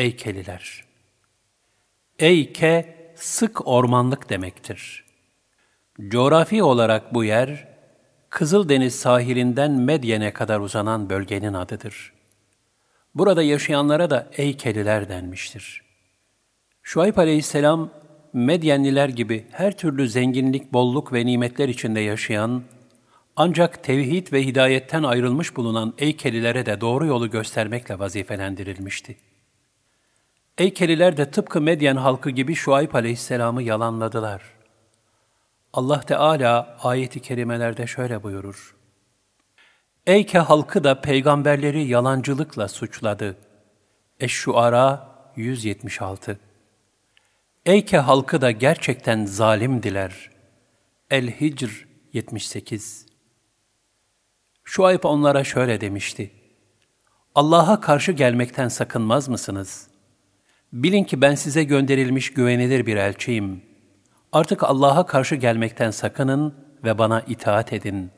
Eykeliler Eyke, sık ormanlık demektir. Coğrafi olarak bu yer, Kızıldeniz sahilinden Medyen'e kadar uzanan bölgenin adıdır. Burada yaşayanlara da Eykeliler denmiştir. Şuayb aleyhisselam, Medyenliler gibi her türlü zenginlik, bolluk ve nimetler içinde yaşayan, ancak tevhid ve hidayetten ayrılmış bulunan Eykelilere de doğru yolu göstermekle vazifelendirilmişti. Eykeliler de tıpkı Medyen halkı gibi Şuayb aleyhisselamı yalanladılar. Allah Teala ayeti kerimelerde şöyle buyurur. Eyke halkı da peygamberleri yalancılıkla suçladı. Eş-Şuara 176 Eyke halkı da gerçekten zalimdiler. El-Hicr 78 Şuayb onlara şöyle demişti. Allah'a karşı gelmekten sakınmaz mısınız? Bilin ki ben size gönderilmiş güvenilir bir elçiyim. Artık Allah'a karşı gelmekten sakının ve bana itaat edin.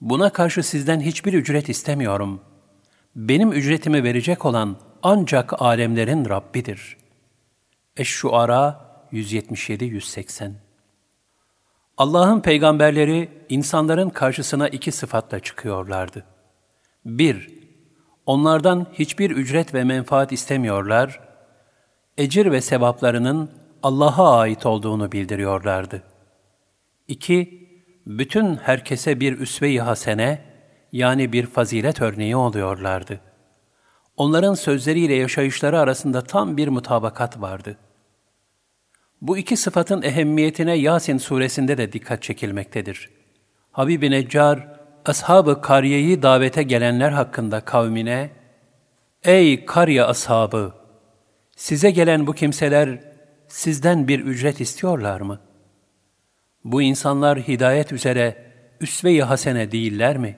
Buna karşı sizden hiçbir ücret istemiyorum. Benim ücretimi verecek olan ancak alemlerin Rabbidir. Eş-Şuara 177-180 Allah'ın peygamberleri insanların karşısına iki sıfatla çıkıyorlardı. 1. Onlardan hiçbir ücret ve menfaat istemiyorlar, ecir ve sevaplarının Allah'a ait olduğunu bildiriyorlardı. 2. Bütün herkese bir üsve-i hasene, yani bir fazilet örneği oluyorlardı. Onların sözleriyle yaşayışları arasında tam bir mutabakat vardı.'' Bu iki sıfatın ehemmiyetine Yasin suresinde de dikkat çekilmektedir. Habib-i Neccar, ashab-ı davete gelenler hakkında kavmine, Ey Karye ashabı! Size gelen bu kimseler sizden bir ücret istiyorlar mı? Bu insanlar hidayet üzere üsve-i hasene değiller mi?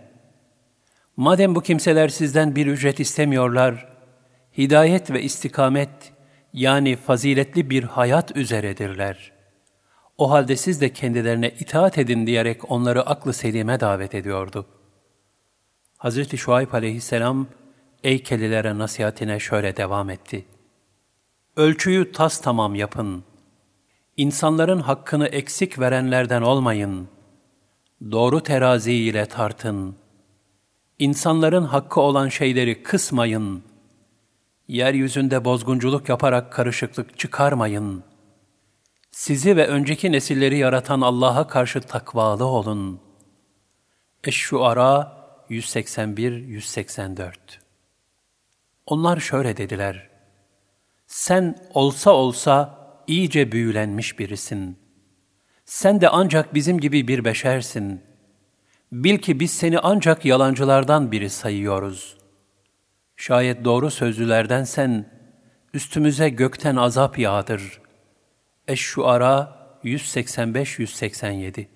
Madem bu kimseler sizden bir ücret istemiyorlar, hidayet ve istikamet yani faziletli bir hayat üzeredirler. O halde siz de kendilerine itaat edin diyerek onları aklı selime davet ediyordu. Hz. Şuayb aleyhisselam, Eykelilere nasihatine şöyle devam etti. Ölçüyü tas tamam yapın. İnsanların hakkını eksik verenlerden olmayın. Doğru terazi ile tartın. İnsanların hakkı olan şeyleri kısmayın.'' Yeryüzünde bozgunculuk yaparak karışıklık çıkarmayın. Sizi ve önceki nesilleri yaratan Allah'a karşı takvalı olun. Eş-Şuara 181-184 Onlar şöyle dediler. Sen olsa olsa iyice büyülenmiş birisin. Sen de ancak bizim gibi bir beşersin. Bil ki biz seni ancak yalancılardan biri sayıyoruz.'' Şayet doğru sözlülerden sen, üstümüze gökten azap yağdır. Eş-Şuara 185-187